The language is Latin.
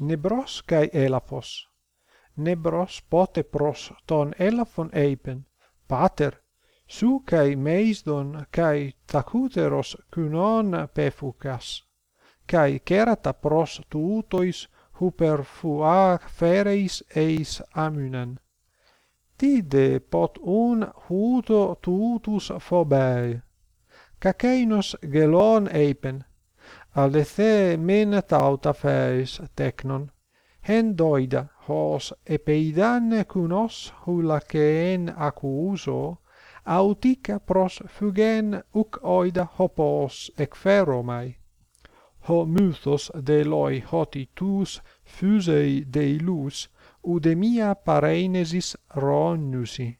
nebros kai elafos. Nebros pote pros ton elafon eipen. Pater su kai meisdon kai takuteros kynon pefukas kai kerata pros tuutois huperfua fereis eis amynen tide pot un huto tutus phobae kakeinos gelon eipen αλεθέ μένα τάουτα φέης τέκνον, χεν δόιδα, χως επεϊδάν κουνός χουλακέεν ακούσω, αουτίκα προς φυγέν ουκ οίδα χωπός εκφέρομαι. Ho mythos de loi hoti tus fusei de ilus udemia pareinesis ronusi.